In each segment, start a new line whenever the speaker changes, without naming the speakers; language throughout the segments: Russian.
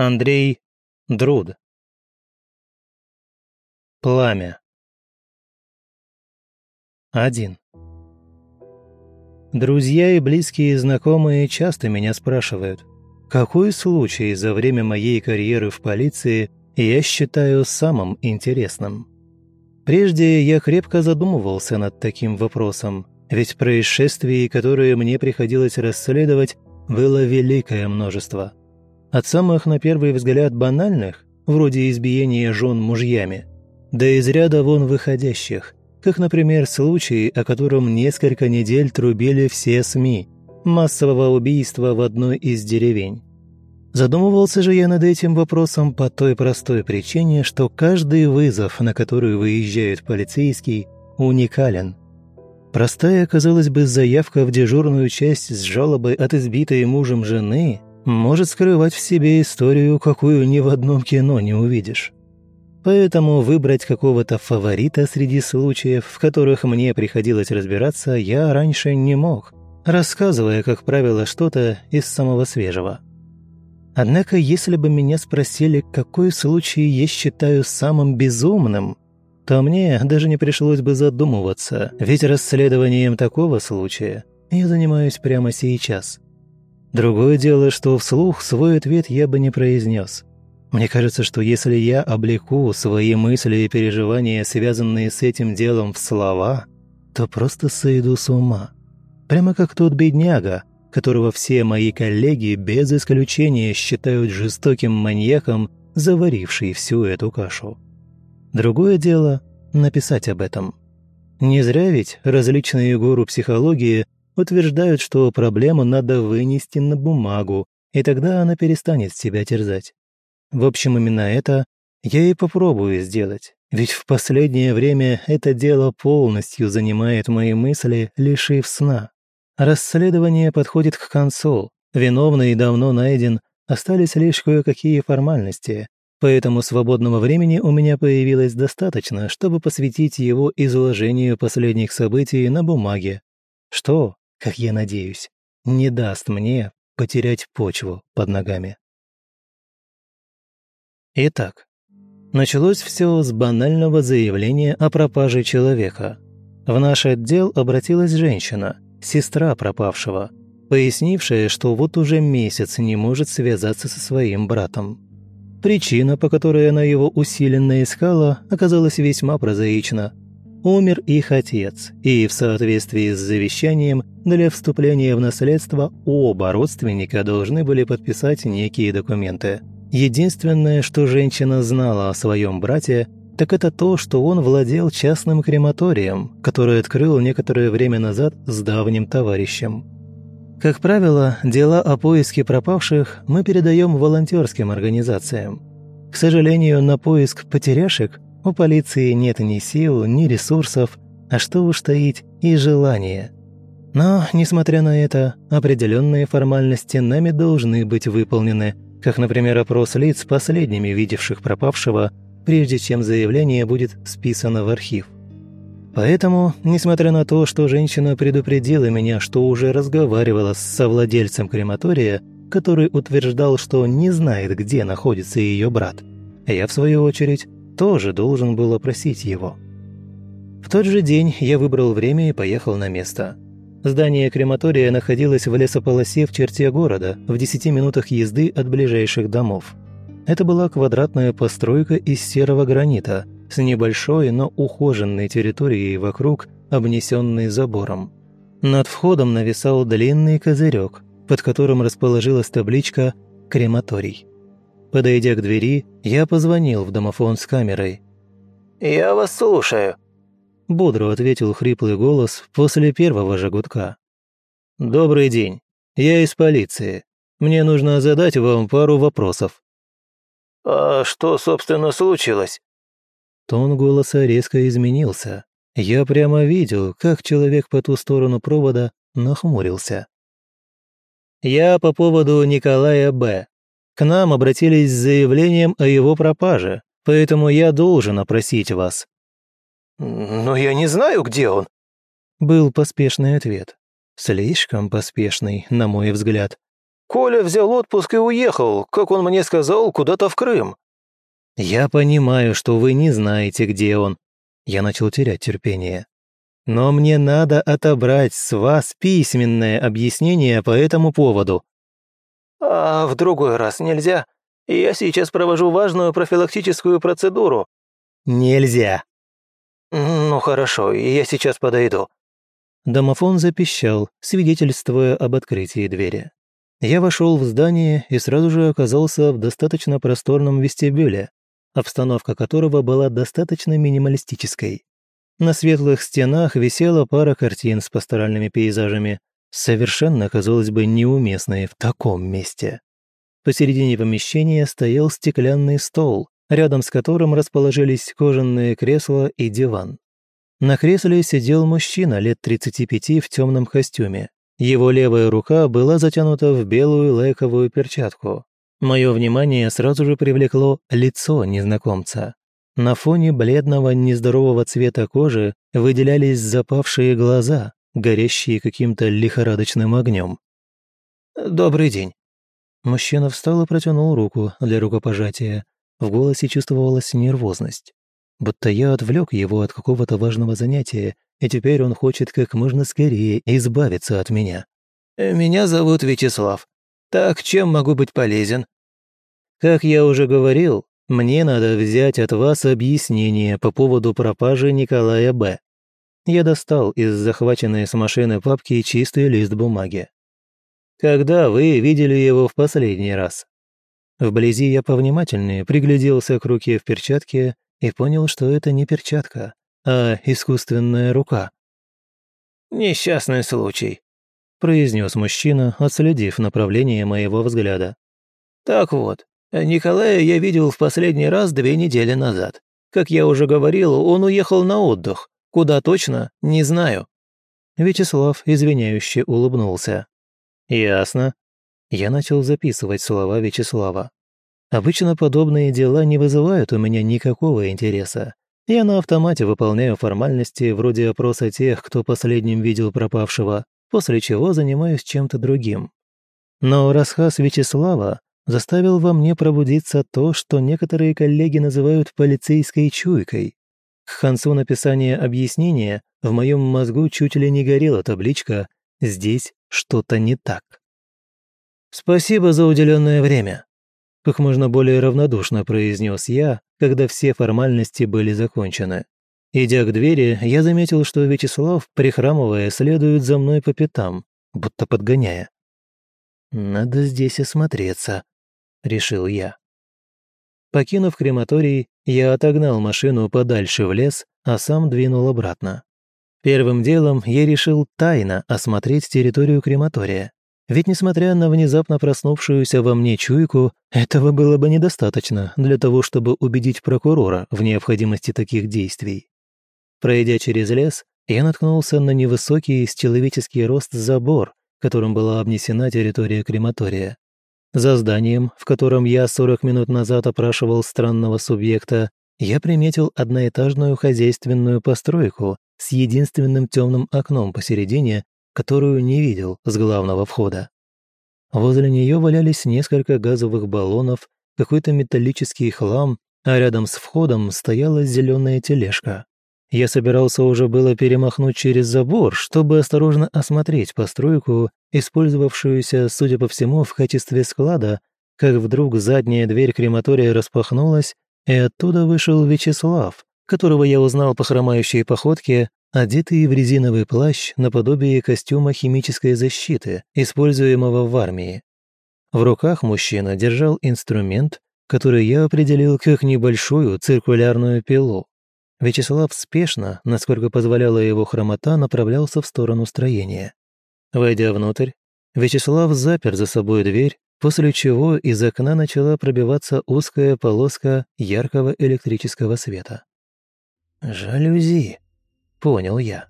Андрей Друд. Пламя. Один. Друзья и близкие знакомые часто меня спрашивают, какой случай за время моей карьеры в полиции я считаю самым интересным. Прежде я крепко задумывался над таким вопросом, ведь происшествий, которые мне приходилось расследовать, было великое множество. От самых, на первый взгляд, банальных, вроде избиения жен мужьями, до из ряда вон выходящих, как, например, случай, о котором несколько недель трубили все СМИ – массового убийства в одной из деревень. Задумывался же я над этим вопросом по той простой причине, что каждый вызов, на который выезжает полицейский, уникален. Простая, казалось бы, заявка в дежурную часть с жалобой от избитой мужем жены может скрывать в себе историю, какую ни в одном кино не увидишь. Поэтому выбрать какого-то фаворита среди случаев, в которых мне приходилось разбираться, я раньше не мог, рассказывая, как правило, что-то из самого свежего. Однако, если бы меня спросили, какой случай я считаю самым безумным, то мне даже не пришлось бы задумываться, ведь расследованием такого случая я занимаюсь прямо сейчас – Другое дело, что вслух свой ответ я бы не произнес. Мне кажется, что если я облеку свои мысли и переживания, связанные с этим делом, в слова, то просто сойду с ума. Прямо как тот бедняга, которого все мои коллеги без исключения считают жестоким маньяком, заваривший всю эту кашу. Другое дело – написать об этом. Не зря ведь различные гуру психологии – утверждают, что проблему надо вынести на бумагу, и тогда она перестанет себя терзать. В общем, именно это я и попробую сделать, ведь в последнее время это дело полностью занимает мои мысли, лишив сна. Расследование подходит к концу, виновный давно найден, остались лишь кое-какие формальности, поэтому свободного времени у меня появилось достаточно, чтобы посвятить его изложению последних событий на бумаге. Что, как я надеюсь, не даст мне потерять почву под ногами. Итак, началось все с банального заявления о пропаже человека. В наш отдел обратилась женщина, сестра пропавшего, пояснившая, что вот уже месяц не может связаться со своим братом. Причина, по которой она его усиленно искала, оказалась весьма прозаична – умер их отец, и в соответствии с завещанием для вступления в наследство оба родственника должны были подписать некие документы. Единственное, что женщина знала о своем брате, так это то, что он владел частным крематорием, который открыл некоторое время назад с давним товарищем. Как правило, дела о поиске пропавших мы передаем волонтерским организациям. К сожалению, на поиск потеряшек у полиции нет ни сил, ни ресурсов, а что уж таить, и желания. Но, несмотря на это, определенные формальности нами должны быть выполнены, как, например, опрос лиц, последними видевших пропавшего, прежде чем заявление будет списано в архив. Поэтому, несмотря на то, что женщина предупредила меня, что уже разговаривала с совладельцем крематория, который утверждал, что не знает, где находится ее брат, я, в свою очередь, тоже должен был опросить его. В тот же день я выбрал время и поехал на место. Здание крематория находилось в лесополосе в черте города, в 10 минутах езды от ближайших домов. Это была квадратная постройка из серого гранита с небольшой, но ухоженной территорией вокруг, обнесенной забором. Над входом нависал длинный козырек, под которым расположилась табличка «Крематорий». Подойдя к двери, я позвонил в домофон с камерой.
«Я вас слушаю», –
бодро ответил хриплый голос после первого же гудка. «Добрый день. Я из полиции. Мне нужно задать вам пару вопросов».
«А что, собственно, случилось?»
Тон голоса резко изменился. Я прямо видел, как человек по ту сторону провода нахмурился. «Я по поводу Николая Б. К нам обратились с заявлением о его пропаже, поэтому я должен опросить вас».
«Но я не знаю, где он», —
был поспешный ответ. Слишком поспешный, на мой взгляд.
Коля взял отпуск и уехал, как он мне сказал, куда-то в Крым».
«Я понимаю, что вы не знаете, где он». Я начал терять терпение. «Но мне надо отобрать с вас письменное объяснение по этому поводу».
«А в другой раз нельзя? Я сейчас провожу важную профилактическую процедуру».
«Нельзя».
«Ну хорошо, я сейчас подойду».
Домофон запищал, свидетельствуя об открытии двери. Я вошел в здание и сразу же оказался в достаточно просторном вестибюле, обстановка которого была достаточно минималистической. На светлых стенах висела пара картин с пасторальными пейзажами, совершенно, казалось бы, неуместные в таком месте. Посередине помещения стоял стеклянный стол, рядом с которым расположились кожаные кресла и диван. На кресле сидел мужчина лет 35 в темном костюме. Его левая рука была затянута в белую лайковую перчатку. Мое внимание сразу же привлекло лицо незнакомца. На фоне бледного нездорового цвета кожи выделялись запавшие глаза, горящие каким-то лихорадочным огнем.
«Добрый день».
Мужчина встал и протянул руку для рукопожатия. В голосе чувствовалась нервозность будто я отвлек его от какого-то важного занятия, и теперь он хочет как можно скорее избавиться от меня.
«Меня зовут Вячеслав. Так чем могу быть полезен?»
«Как я уже говорил, мне надо взять от вас объяснение по поводу пропажи Николая Б. Я достал из захваченной с машины папки чистый лист бумаги. Когда вы видели его в последний раз? Вблизи я повнимательнее пригляделся к руке в перчатке и понял, что это не перчатка, а искусственная рука.
«Несчастный случай», —
произнес мужчина, отследив направление моего взгляда.
«Так вот, Николая я видел в последний раз две недели назад. Как я уже говорил, он уехал на отдых. Куда точно, не знаю».
Вячеслав извиняюще улыбнулся. «Ясно». Я начал записывать слова Вячеслава. Обычно подобные дела не вызывают у меня никакого интереса. Я на автомате выполняю формальности вроде опроса тех, кто последним видел пропавшего, после чего занимаюсь чем-то другим. Но рассказ Вячеслава заставил во мне пробудиться то, что некоторые коллеги называют полицейской чуйкой. К концу написания объяснения в моем мозгу чуть ли не горела табличка «Здесь что-то не так». «Спасибо за уделенное время», как можно более равнодушно произнес я, когда все формальности были закончены. Идя к двери, я заметил, что Вячеслав, прихрамывая, следует за мной по пятам, будто подгоняя. «Надо здесь осмотреться», — решил я. Покинув крематорий, я отогнал машину подальше в лес, а сам двинул обратно. Первым делом я решил тайно осмотреть территорию крематория. Ведь, несмотря на внезапно проснувшуюся во мне чуйку, этого было бы недостаточно для того, чтобы убедить прокурора в необходимости таких действий. Пройдя через лес, я наткнулся на невысокий с человеческий рост забор, которым была обнесена территория крематория. За зданием, в котором я 40 минут назад опрашивал странного субъекта, я приметил одноэтажную хозяйственную постройку с единственным темным окном посередине которую не видел с главного входа. Возле нее валялись несколько газовых баллонов, какой-то металлический хлам, а рядом с входом стояла зеленая тележка. Я собирался уже было перемахнуть через забор, чтобы осторожно осмотреть постройку, использовавшуюся, судя по всему, в качестве склада, как вдруг задняя дверь крематория распахнулась, и оттуда вышел Вячеслав, которого я узнал по хромающей походке, одетый в резиновый плащ наподобие костюма химической защиты, используемого в армии. В руках мужчина держал инструмент, который я определил как небольшую циркулярную пилу. Вячеслав спешно, насколько позволяла его хромота, направлялся в сторону строения. Войдя внутрь, Вячеслав запер за собой дверь, после чего из окна начала пробиваться узкая полоска яркого электрического света. «Жалюзи», понял я.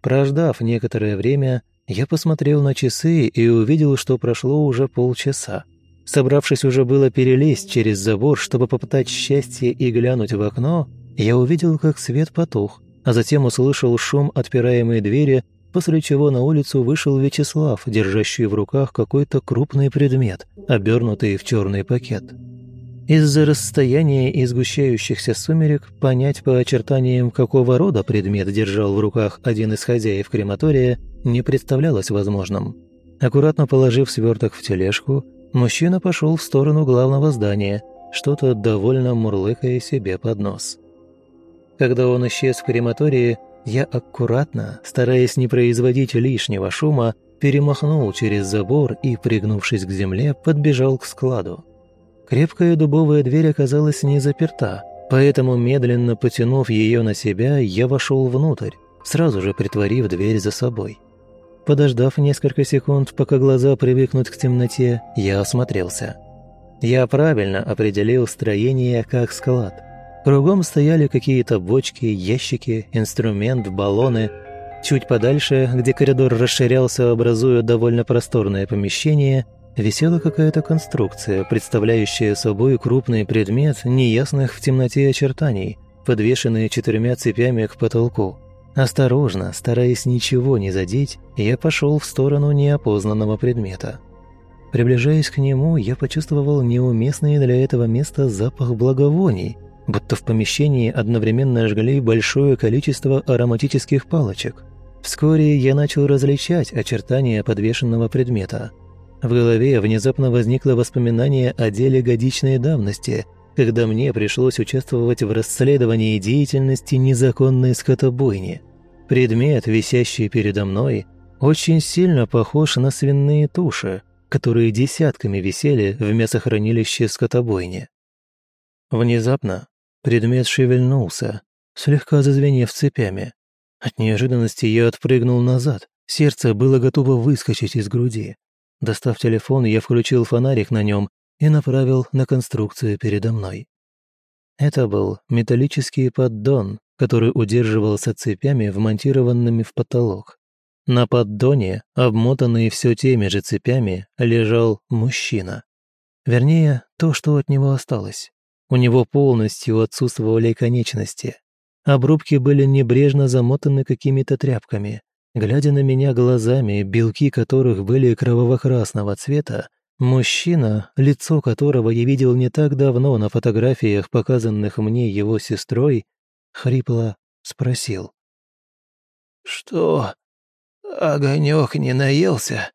Прождав некоторое время, я посмотрел на часы и увидел, что прошло уже полчаса. Собравшись уже было перелезть через забор, чтобы попытать счастье и глянуть в окно, я увидел, как свет потух, а затем услышал шум отпираемой двери после чего на улицу вышел Вячеслав, держащий в руках какой-то крупный предмет, обернутый в черный пакет. Из-за расстояния и сгущающихся сумерек понять по очертаниям, какого рода предмет держал в руках один из хозяев крематория, не представлялось возможным. Аккуратно положив сверток в тележку, мужчина пошел в сторону главного здания, что-то довольно мурлыкая себе под нос. Когда он исчез в крематории, я аккуратно, стараясь не производить лишнего шума, перемахнул через забор и, пригнувшись к земле, подбежал к складу. Крепкая дубовая дверь оказалась не заперта, поэтому, медленно потянув ее на себя, я вошел внутрь, сразу же притворив дверь за собой. Подождав несколько секунд, пока глаза привыкнут к темноте, я осмотрелся. Я правильно определил строение как склад – Кругом стояли какие-то бочки, ящики, инструмент, баллоны. Чуть подальше, где коридор расширялся, образуя довольно просторное помещение, висела какая-то конструкция, представляющая собой крупный предмет неясных в темноте очертаний, подвешенный четырьмя цепями к потолку. Осторожно, стараясь ничего не задеть, я пошел в сторону неопознанного предмета. Приближаясь к нему, я почувствовал неуместный для этого места запах благовоний – будто в помещении одновременно жгли большое количество ароматических палочек. Вскоре я начал различать очертания подвешенного предмета. В голове внезапно возникло воспоминание о деле годичной давности, когда мне пришлось участвовать в расследовании деятельности незаконной скотобойни. Предмет, висящий передо мной, очень сильно похож на свиные туши, которые десятками висели в мясохранилище скотобойни. Внезапно Предмет шевельнулся, слегка зазвенев цепями. От неожиданности я отпрыгнул назад. Сердце было готово выскочить из груди. Достав телефон, я включил фонарик на нем и направил на конструкцию передо мной. Это был металлический поддон, который удерживался цепями, вмонтированными в потолок. На поддоне, обмотанный все теми же цепями, лежал мужчина. Вернее, то, что от него осталось. У него полностью отсутствовали конечности. Обрубки были небрежно замотаны какими-то тряпками. Глядя на меня глазами, белки которых были кроваво-красного цвета, мужчина, лицо которого я видел не так давно на фотографиях, показанных мне его сестрой, хрипло спросил.
«Что, огонек не наелся?»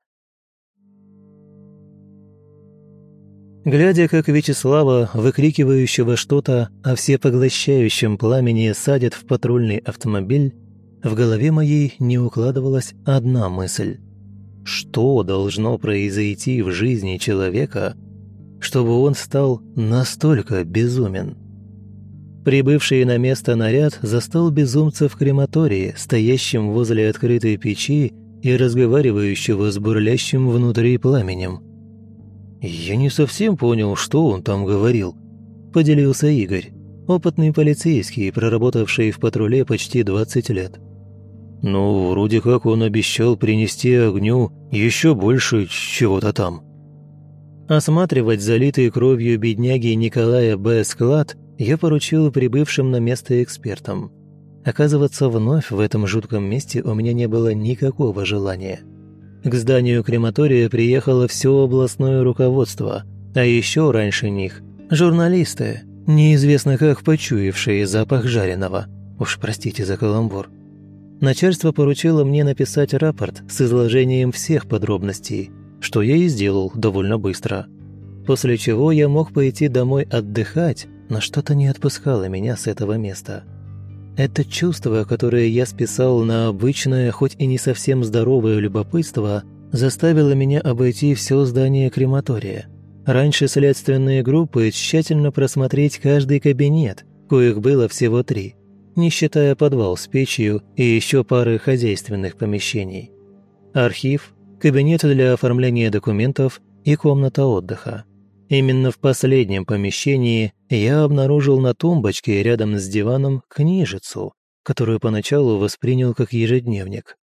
Глядя, как Вячеслава, выкрикивающего что-то о всепоглощающем пламени, садят в патрульный автомобиль, в голове моей не укладывалась одна мысль. Что должно произойти в жизни человека, чтобы он стал настолько безумен? Прибывший на место наряд застал безумца в крематории, стоящим возле открытой печи и разговаривающего с бурлящим внутри пламенем – «Я не совсем понял, что он там говорил», – поделился Игорь, опытный полицейский, проработавший в патруле почти 20 лет. «Ну, вроде как он обещал принести огню еще больше чего-то там». Осматривать залитый кровью бедняги Николая Б. склад я поручил прибывшим на место экспертам. Оказываться вновь в этом жутком месте у меня не было никакого желания – к зданию крематория приехало все областное руководство, а еще раньше них – журналисты, неизвестно как почуявшие запах жареного. Уж простите за каламбур. Начальство поручило мне написать рапорт с изложением всех подробностей, что я и сделал довольно быстро. После чего я мог пойти домой отдыхать, но что-то не отпускало меня с этого места. Это чувство, которое я списал на обычное, хоть и не совсем здоровое любопытство, заставило меня обойти все здание крематория. Раньше следственные группы тщательно просмотреть каждый кабинет, коих было всего три, не считая подвал с печью и еще пары хозяйственных помещений. Архив, кабинет для оформления документов и комната отдыха. Именно в последнем помещении я обнаружил на тумбочке рядом с диваном книжицу, которую поначалу воспринял как ежедневник.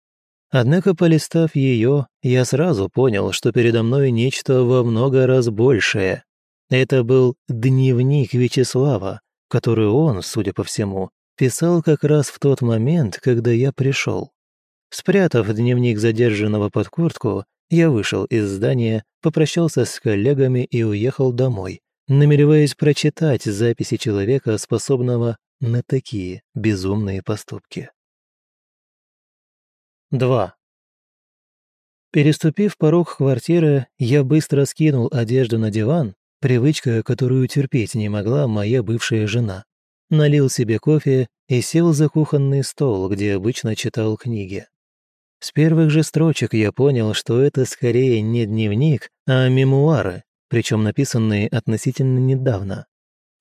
Однако, полистав ее, я сразу понял, что передо мной нечто во много раз большее. Это был дневник Вячеслава, который он, судя по всему, писал как раз в тот момент, когда я пришел. Спрятав дневник задержанного под куртку, я вышел из здания, попрощался с коллегами и уехал домой, намереваясь прочитать записи человека, способного на такие безумные поступки. 2. Переступив порог квартиры, я быстро скинул одежду на диван, привычка, которую терпеть не могла моя бывшая жена. Налил себе кофе и сел за кухонный стол, где обычно читал книги. С первых же строчек я понял, что это скорее не дневник, а мемуары, причем написанные относительно недавно.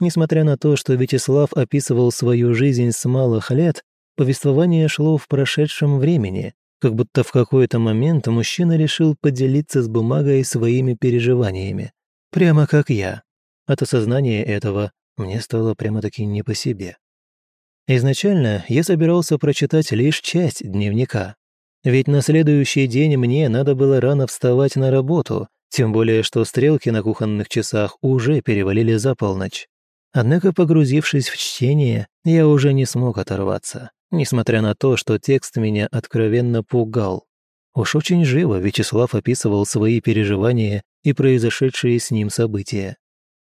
Несмотря на то, что Вячеслав описывал свою жизнь с малых лет, повествование шло в прошедшем времени, как будто в какой-то момент мужчина решил поделиться с бумагой своими переживаниями. Прямо как я. От осознания этого мне стало прямо-таки не по себе. Изначально я собирался прочитать лишь часть дневника, ведь на следующий день мне надо было рано вставать на работу, тем более что стрелки на кухонных часах уже перевалили за полночь. Однако, погрузившись в чтение, я уже не смог оторваться, несмотря на то, что текст меня откровенно пугал. Уж очень живо Вячеслав описывал свои переживания и произошедшие с ним события.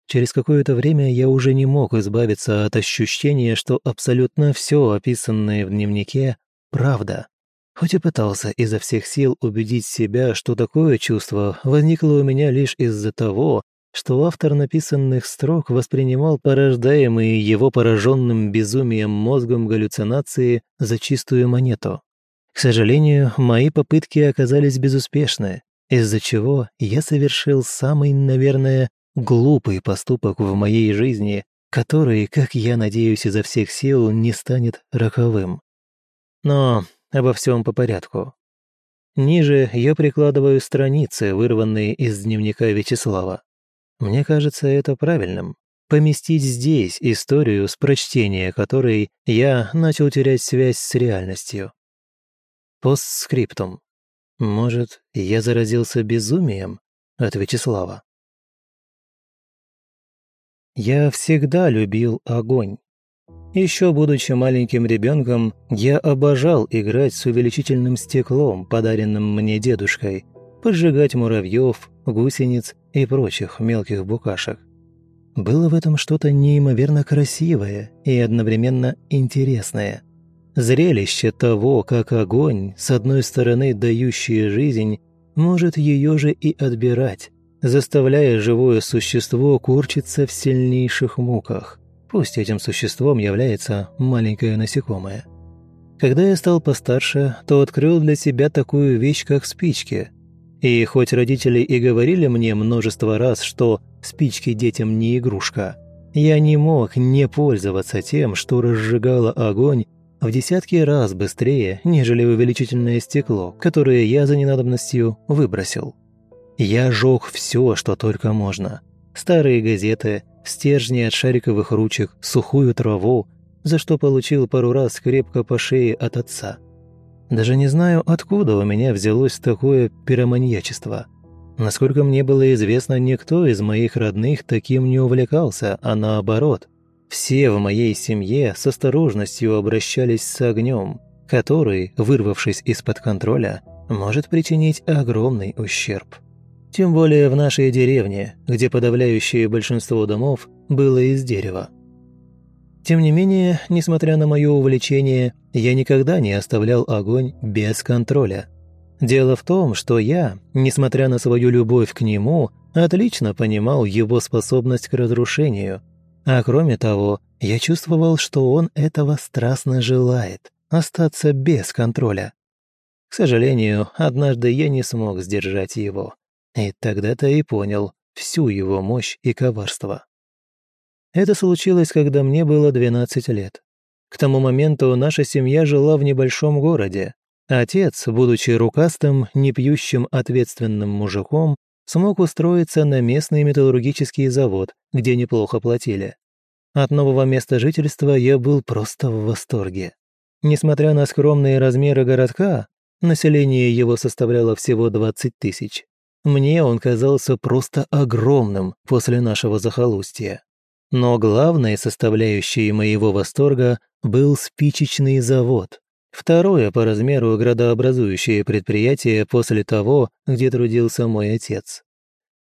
Через какое-то время я уже не мог избавиться от ощущения, что абсолютно все описанное в дневнике – правда. Хоть и пытался изо всех сил убедить себя, что такое чувство возникло у меня лишь из-за того, что автор написанных строк воспринимал порождаемые его пораженным безумием мозгом галлюцинации за чистую монету. К сожалению, мои попытки оказались безуспешны, из-за чего я совершил самый, наверное, глупый поступок в моей жизни, который, как я надеюсь, изо всех сил не станет роковым. Но Обо всем по порядку. Ниже я прикладываю страницы, вырванные из дневника Вячеслава. Мне кажется это правильным. Поместить здесь историю, с прочтения которой я начал терять связь с реальностью. Постскриптум. Может, я заразился безумием от Вячеслава? Я всегда любил огонь. Еще будучи маленьким ребенком, я обожал играть с увеличительным стеклом, подаренным мне дедушкой, поджигать муравьев, гусениц и прочих мелких букашек. Было в этом что-то неимоверно красивое и одновременно интересное. Зрелище того, как огонь, с одной стороны дающий жизнь, может ее же и отбирать, заставляя живое существо курчиться в сильнейших муках. Пусть этим существом является маленькое насекомое. Когда я стал постарше, то открыл для себя такую вещь, как спички. И хоть родители и говорили мне множество раз, что спички детям не игрушка, я не мог не пользоваться тем, что разжигало огонь в десятки раз быстрее, нежели увеличительное стекло, которое я за ненадобностью выбросил. Я жег все, что только можно. Старые газеты, стержни от шариковых ручек, сухую траву, за что получил пару раз крепко по шее от отца. Даже не знаю, откуда у меня взялось такое пироманьячество. Насколько мне было известно, никто из моих родных таким не увлекался, а наоборот. Все в моей семье с осторожностью обращались с огнем, который, вырвавшись из-под контроля, может причинить огромный ущерб. Тем более в нашей деревне, где подавляющее большинство домов было из дерева. Тем не менее, несмотря на мое увлечение, я никогда не оставлял огонь без контроля. Дело в том, что я, несмотря на свою любовь к нему, отлично понимал его способность к разрушению. А кроме того, я чувствовал, что он этого страстно желает – остаться без контроля. К сожалению, однажды я не смог сдержать его. И тогда-то и понял всю его мощь и коварство. Это случилось, когда мне было 12 лет. К тому моменту наша семья жила в небольшом городе. Отец, будучи рукастым, непьющим ответственным мужиком, смог устроиться на местный металлургический завод, где неплохо платили. От нового места жительства я был просто в восторге. Несмотря на скромные размеры городка, население его составляло всего 20 тысяч, мне он казался просто огромным после нашего захолустья. Но главной составляющей моего восторга был спичечный завод, Второе по размеру градообразующее предприятие после того, где трудился мой отец.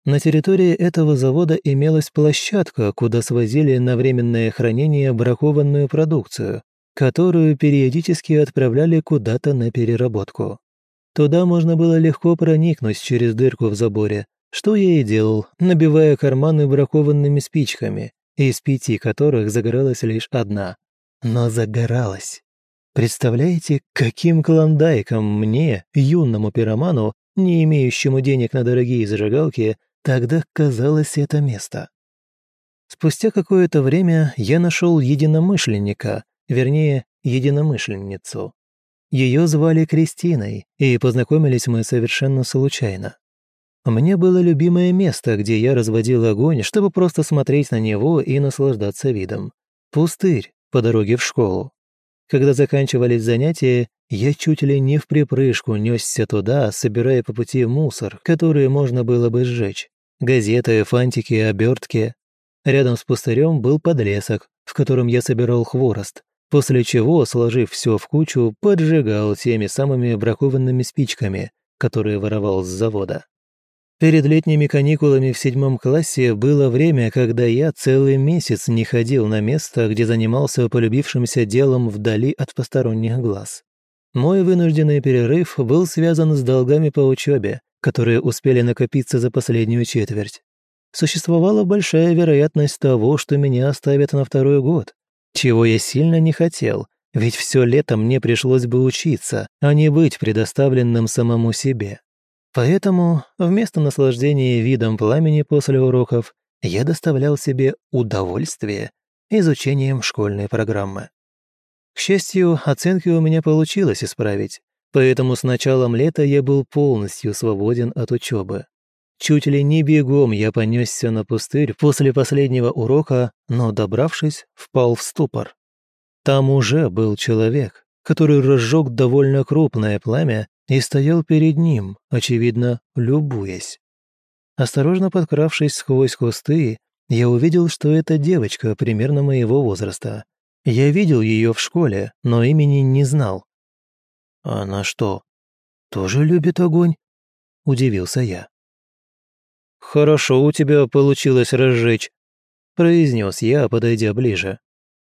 На территории этого завода имелась площадка, куда свозили на временное хранение бракованную продукцию, которую периодически отправляли куда-то на переработку. Туда можно было легко проникнуть через дырку в заборе, что я и делал, набивая карманы бракованными спичками, из пяти которых загоралась лишь одна. Но загоралась. Представляете, каким клондайком мне, юному пироману, не имеющему денег на дорогие зажигалки, тогда казалось это место? Спустя какое-то время я нашел единомышленника, вернее, единомышленницу. Ее звали Кристиной, и познакомились мы совершенно случайно. Мне было любимое место, где я разводил огонь, чтобы просто смотреть на него и наслаждаться видом. Пустырь по дороге в школу. Когда заканчивались занятия, я чуть ли не в припрыжку несся туда, собирая по пути мусор, который можно было бы сжечь. Газеты, фантики, обертки. Рядом с пустырем был подлесок, в котором я собирал хворост, после чего, сложив все в кучу, поджигал теми самыми бракованными спичками, которые воровал с завода. Перед летними каникулами в седьмом классе было время, когда я целый месяц не ходил на место, где занимался полюбившимся делом вдали от посторонних глаз. Мой вынужденный перерыв был связан с долгами по учебе, которые успели накопиться за последнюю четверть. Существовала большая вероятность того, что меня оставят на второй год, чего я сильно не хотел, ведь все лето мне пришлось бы учиться, а не быть предоставленным самому себе. Поэтому вместо наслаждения видом пламени после уроков я доставлял себе удовольствие изучением школьной программы. К счастью, оценки у меня получилось исправить, поэтому с началом лета я был полностью свободен от учебы. Чуть ли не бегом я понесся на пустырь после последнего урока, но, добравшись, впал в ступор. Там уже был человек, который разжег довольно крупное пламя и стоял перед ним, очевидно, любуясь. Осторожно подкравшись сквозь кусты, я увидел, что это девочка примерно моего возраста. Я видел ее в школе, но имени не знал. «Она что, тоже любит огонь?» – удивился я. «Хорошо у тебя получилось разжечь», – произнес я, подойдя ближе.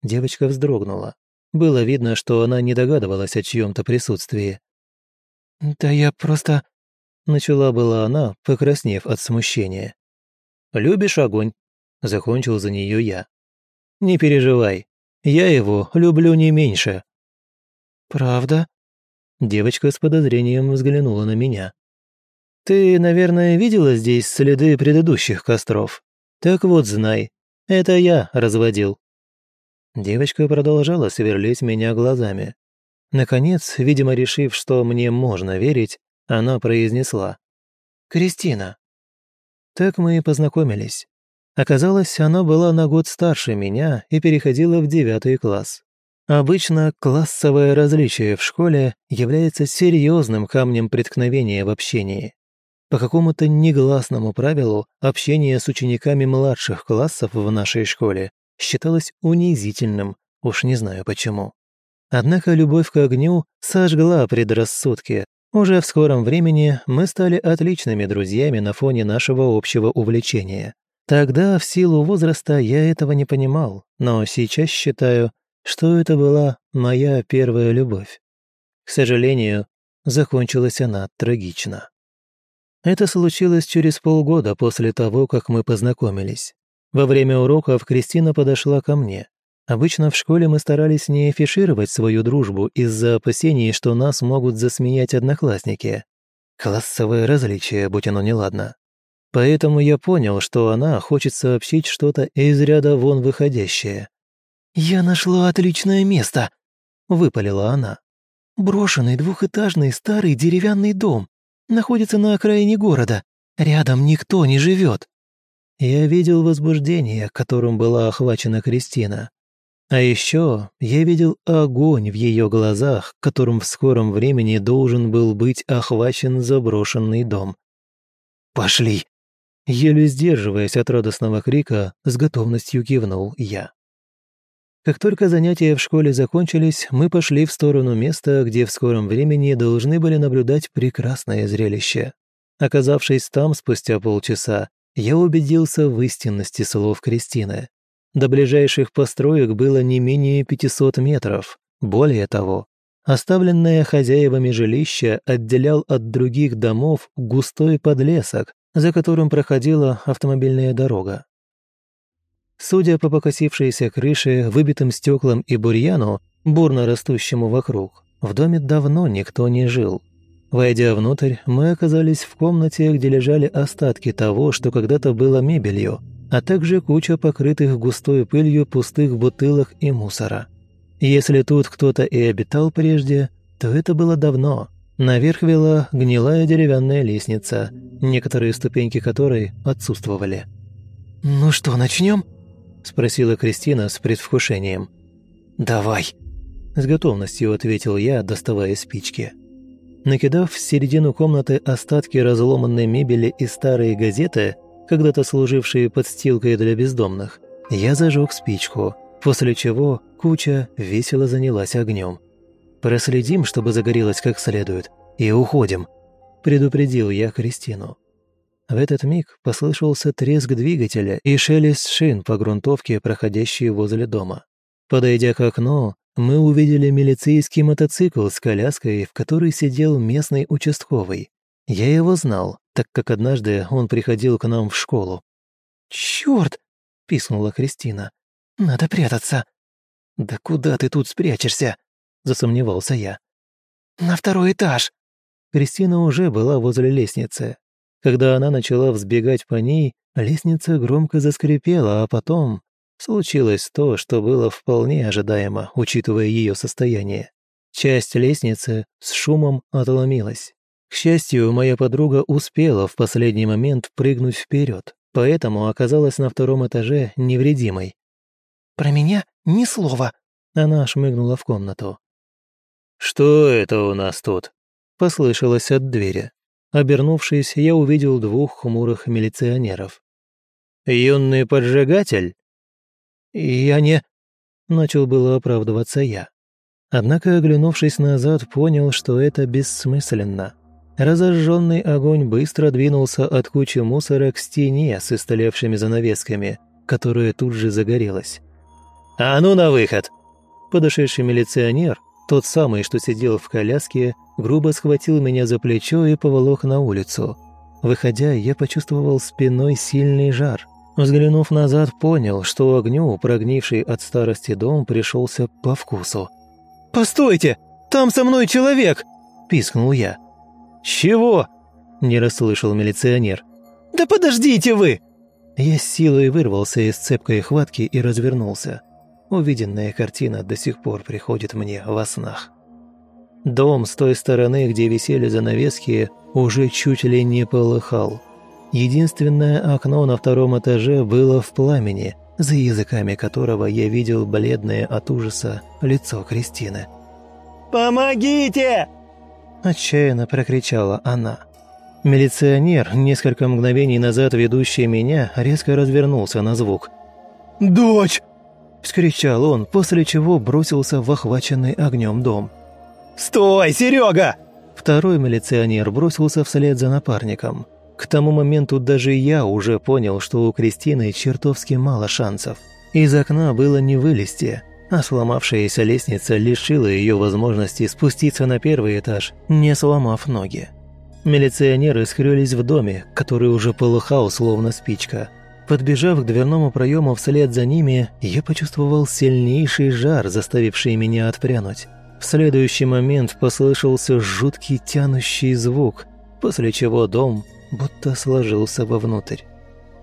Девочка вздрогнула. Было видно, что она не догадывалась о чьем-то присутствии. «Да я просто...» — начала была она, покраснев от смущения. «Любишь огонь?» — закончил за нее я. «Не переживай, я его люблю не меньше». «Правда?» Девочка с подозрением взглянула на меня. «Ты, наверное, видела здесь следы предыдущих костров? Так вот, знай, это я разводил». Девочка продолжала сверлить меня глазами. Наконец, видимо, решив, что мне можно верить, она произнесла. «Кристина». Так мы и познакомились. Оказалось, она была на год старше меня и переходила в девятый класс. Обычно классовое различие в школе является серьезным камнем преткновения в общении. По какому-то негласному правилу общение с учениками младших классов в нашей школе считалось унизительным, уж не знаю почему. Однако любовь к огню сожгла предрассудки. Уже в скором времени мы стали отличными друзьями на фоне нашего общего увлечения. Тогда, в силу возраста, я этого не понимал, но сейчас считаю, что это была моя первая любовь. К сожалению, закончилась она трагично. Это случилось через полгода после того, как мы познакомились. Во время уроков Кристина подошла ко мне. Обычно в школе мы старались не афишировать свою дружбу из-за опасений, что нас могут засмеять одноклассники. Классовое различие, будь оно неладно. Поэтому я понял, что она хочет сообщить что-то из ряда вон выходящее. «Я нашла отличное место», — выпалила она. «Брошенный двухэтажный старый деревянный дом. Находится на окраине города. Рядом никто не живет». Я видел возбуждение, которым была охвачена Кристина. А еще я видел огонь в ее глазах, которым в скором времени должен был быть охвачен заброшенный дом. «Пошли!» Еле сдерживаясь от радостного крика, с готовностью кивнул я. Как только занятия в школе закончились, мы пошли в сторону места, где в скором времени должны были наблюдать прекрасное зрелище. Оказавшись там спустя полчаса, я убедился в истинности слов Кристины. До ближайших построек было не менее 500 метров. Более того, оставленное хозяевами жилище отделял от других домов густой подлесок, за которым проходила автомобильная дорога. Судя по покосившейся крыше, выбитым стеклам и бурьяну, бурно растущему вокруг, в доме давно никто не жил. Войдя внутрь, мы оказались в комнате, где лежали остатки того, что когда-то было мебелью, а также куча покрытых густой пылью пустых бутылок и мусора. Если тут кто-то и обитал прежде, то это было давно. Наверх вела гнилая деревянная лестница, некоторые ступеньки которой отсутствовали.
«Ну что, начнем?
Спросила Кристина с предвкушением.
«Давай!»
– с готовностью ответил я, доставая спички. Накидав в середину комнаты остатки разломанной мебели и старые газеты, когда-то служившие подстилкой для бездомных, я зажег спичку, после чего куча весело занялась огнем. «Проследим, чтобы загорелось как следует, и уходим», – предупредил я Кристину. В этот миг послышался треск двигателя и шелест шин по грунтовке, проходящей возле дома. Подойдя к окну, мы увидели милицейский мотоцикл с коляской, в которой сидел местный участковый. Я его знал, так как однажды он приходил к нам в школу.
«Чёрт!» – писнула Кристина. «Надо прятаться!»
«Да куда ты тут спрячешься?» – засомневался я.
«На второй этаж!»
Кристина уже была возле лестницы. Когда она начала взбегать по ней, лестница громко заскрипела, а потом случилось то, что было вполне ожидаемо, учитывая ее состояние. Часть лестницы с шумом отломилась. К счастью, моя подруга успела в последний момент прыгнуть вперед, поэтому оказалась на втором этаже невредимой.
«Про меня ни слова!»
Она шмыгнула в комнату. «Что это у нас тут?» – послышалось от двери. Обернувшись, я увидел двух хмурых милиционеров. «Юный поджигатель?»
«Я не...»
— начал было оправдываться я. Однако, оглянувшись назад, понял, что это бессмысленно. Разожженный огонь быстро двинулся от кучи мусора к стене с истлевшими занавесками, которая тут же загорелась. «А ну на выход!» Подошедший милиционер, тот самый, что сидел в коляске, грубо схватил меня за плечо и поволок на улицу. Выходя, я почувствовал спиной сильный жар. Взглянув назад, понял, что огню, прогнивший от старости дом, пришелся по вкусу.
«Постойте! Там со мной человек!» – пискнул я.
«Чего?» – не расслышал милиционер.
«Да подождите вы!»
Я с силой вырвался из цепкой хватки и развернулся. Увиденная картина до сих пор приходит мне во снах. Дом с той стороны, где висели занавески, уже чуть ли не полыхал. Единственное окно на втором этаже было в пламени, за языками которого я видел бледное от ужаса лицо Кристины.
«Помогите!»
– отчаянно прокричала она. Милиционер, несколько мгновений назад ведущий меня, резко развернулся на звук.
«Дочь!»
– вскричал он, после чего бросился в охваченный огнем дом.
«Стой, Серега!»
Второй милиционер бросился вслед за напарником. К тому моменту даже я уже понял, что у Кристины чертовски мало шансов. Из окна было не вылезти, а сломавшаяся лестница лишила ее возможности спуститься на первый этаж, не сломав ноги. Милиционеры скрылись в доме, который уже полыхал, словно спичка. Подбежав к дверному проему вслед за ними, я почувствовал сильнейший жар, заставивший меня отпрянуть. В следующий момент послышался жуткий тянущий звук, после чего дом будто сложился вовнутрь.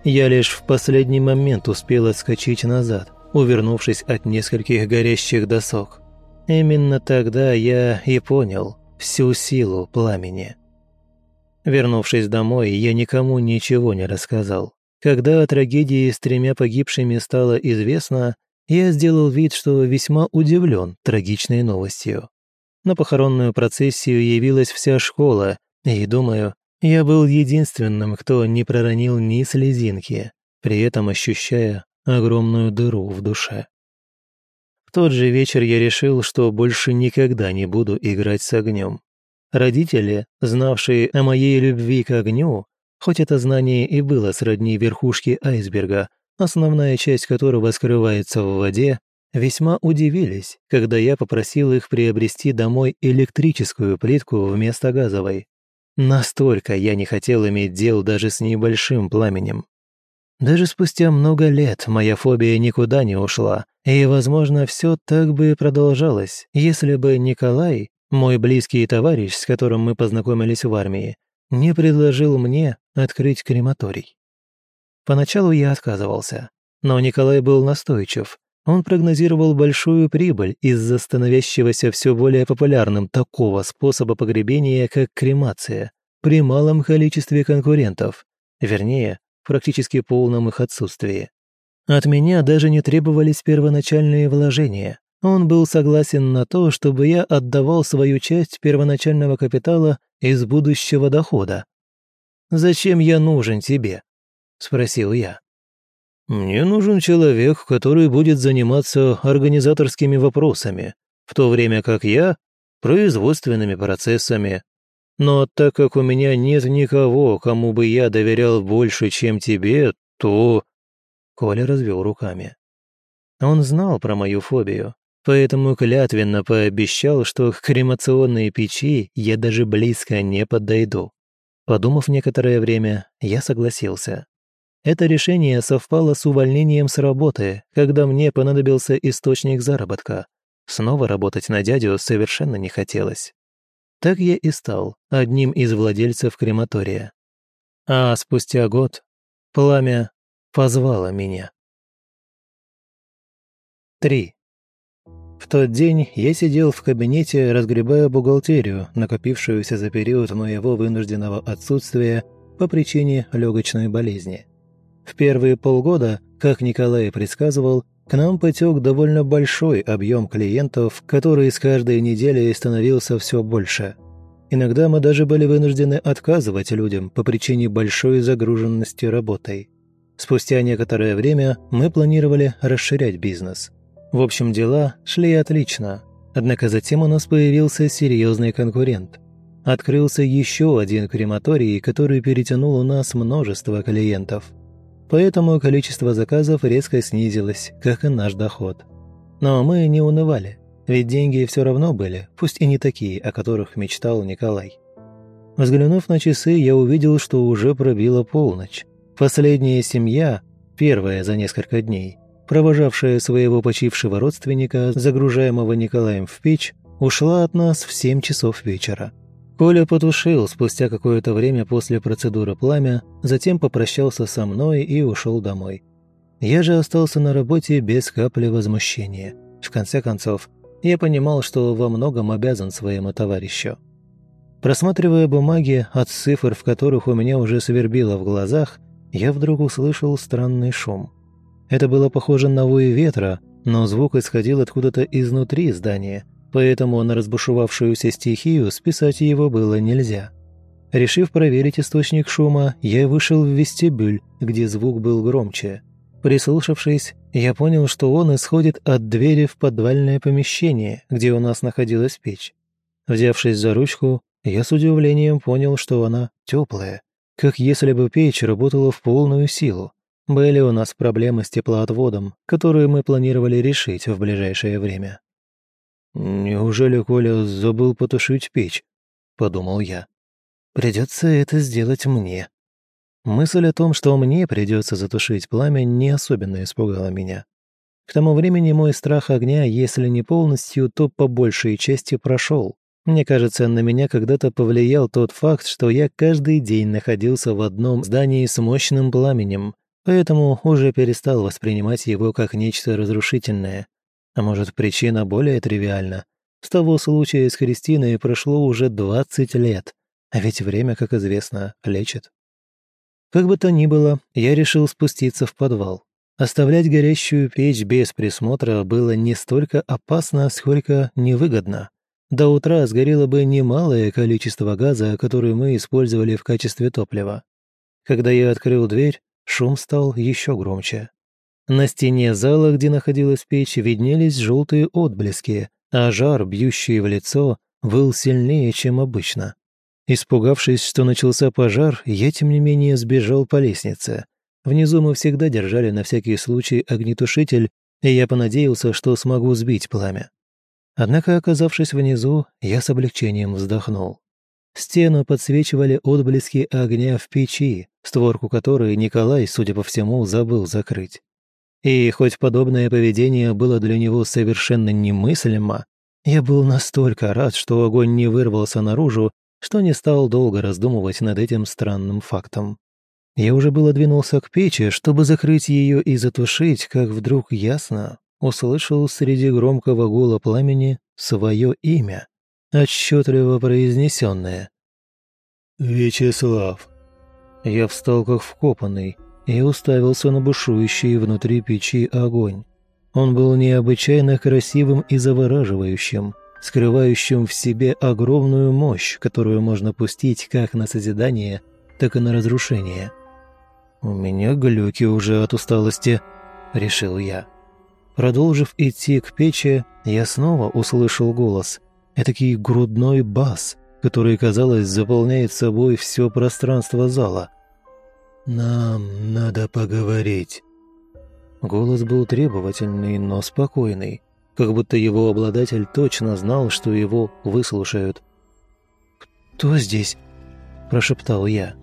Я лишь в последний момент успел отскочить назад, увернувшись от нескольких горящих досок. Именно тогда я и понял всю силу пламени. Вернувшись домой, я никому ничего не рассказал. Когда о трагедии с тремя погибшими стало известно, я сделал вид, что весьма удивлен трагичной новостью. На похоронную процессию явилась вся школа, и, думаю, я был единственным, кто не проронил ни слезинки, при этом ощущая огромную дыру в душе. В тот же вечер я решил, что больше никогда не буду играть с огнем. Родители, знавшие о моей любви к огню, хоть это знание и было сродни верхушке айсберга, основная часть которого скрывается в воде, весьма удивились, когда я попросил их приобрести домой электрическую плитку вместо газовой. Настолько я не хотел иметь дел даже с небольшим пламенем. Даже спустя много лет моя фобия никуда не ушла, и, возможно, все так бы и продолжалось, если бы Николай, мой близкий товарищ, с которым мы познакомились в армии, не предложил мне открыть крематорий. Поначалу я отказывался, но Николай был настойчив. Он прогнозировал большую прибыль из-за становящегося все более популярным такого способа погребения, как кремация, при малом количестве конкурентов, вернее, практически полном их отсутствии. От меня даже не требовались первоначальные вложения. Он был согласен на то, чтобы я отдавал свою часть первоначального капитала из будущего дохода. «Зачем я нужен тебе?» – спросил я. «Мне нужен человек, который будет заниматься организаторскими вопросами, в то время как я – производственными процессами. Но так как у меня нет никого, кому бы я доверял больше, чем тебе, то...» Коля развел руками. Он знал про мою фобию, поэтому клятвенно пообещал, что к кремационной печи я даже близко не подойду. Подумав некоторое время, я согласился. Это решение совпало с увольнением с работы, когда мне понадобился источник заработка. Снова работать на дядю совершенно не хотелось. Так я и стал одним из владельцев крематория. А спустя год пламя позвало меня. 3. В тот день я сидел в кабинете, разгребая бухгалтерию, накопившуюся за период моего вынужденного отсутствия по причине легочной болезни. В первые полгода, как Николай предсказывал, к нам потек довольно большой объем клиентов, который с каждой неделей становился все больше. Иногда мы даже были вынуждены отказывать людям по причине большой загруженности работой. Спустя некоторое время мы планировали расширять бизнес. В общем, дела шли отлично. Однако затем у нас появился серьезный конкурент. Открылся еще один крематорий, который перетянул у нас множество клиентов – поэтому количество заказов резко снизилось, как и наш доход. Но мы не унывали, ведь деньги все равно были, пусть и не такие, о которых мечтал Николай. Взглянув на часы, я увидел, что уже пробила полночь. Последняя семья, первая за несколько дней, провожавшая своего почившего родственника, загружаемого Николаем в печь, ушла от нас в 7 часов вечера. Коля потушил спустя какое-то время после процедуры пламя, затем попрощался со мной и ушел домой. Я же остался на работе без капли возмущения. В конце концов, я понимал, что во многом обязан своему товарищу. Просматривая бумаги, от цифр, в которых у меня уже свербило в глазах, я вдруг услышал странный шум. Это было похоже на вой ветра, но звук исходил откуда-то изнутри здания, поэтому на разбушевавшуюся стихию списать его было нельзя. Решив проверить источник шума, я вышел в вестибюль, где звук был громче. Прислушавшись, я понял, что он исходит от двери в подвальное помещение, где у нас находилась печь. Взявшись за ручку, я с удивлением понял, что она теплая, как если бы печь работала в полную силу. Были у нас проблемы с теплоотводом, которые мы планировали решить в ближайшее время. «Неужели Коля забыл потушить печь?» – подумал я. «Придется это сделать мне». Мысль о том, что мне придется затушить пламя, не особенно испугала меня. К тому времени мой страх огня, если не полностью, то по большей части прошел. Мне кажется, на меня когда-то повлиял тот факт, что я каждый день находился в одном здании с мощным пламенем, поэтому уже перестал воспринимать его как нечто разрушительное, а может, причина более тривиальна? С того случая с Христиной прошло уже 20 лет, а ведь время, как известно, лечит. Как бы то ни было, я решил спуститься в подвал. Оставлять горящую печь без присмотра было не столько опасно, сколько невыгодно. До утра сгорело бы немалое количество газа, который мы использовали в качестве топлива. Когда я открыл дверь, шум стал еще громче. На стене зала, где находилась печь, виднелись желтые отблески, а жар, бьющий в лицо, был сильнее, чем обычно. Испугавшись, что начался пожар, я, тем не менее, сбежал по лестнице. Внизу мы всегда держали на всякий случай огнетушитель, и я понадеялся, что смогу сбить пламя. Однако, оказавшись внизу, я с облегчением вздохнул. Стену подсвечивали отблески огня в печи, створку которой Николай, судя по всему, забыл закрыть. И хоть подобное поведение было для него совершенно немыслимо, я был настолько рад, что огонь не вырвался наружу, что не стал долго раздумывать над этим странным фактом. Я уже было двинулся к печи, чтобы закрыть ее и затушить, как вдруг ясно услышал среди громкого гула пламени свое имя, отчетливо произнесенное. «Вячеслав». Я встал как вкопанный и уставился на бушующий внутри печи огонь. Он был необычайно красивым и завораживающим, скрывающим в себе огромную мощь, которую можно пустить как на созидание, так и на разрушение. «У меня глюки уже от усталости», — решил я. Продолжив идти к печи, я снова услышал голос. Этакий грудной бас, который, казалось, заполняет собой все пространство зала. «Нам надо поговорить». Голос был требовательный, но спокойный, как будто его обладатель точно знал, что его выслушают. «Кто здесь?» – прошептал я.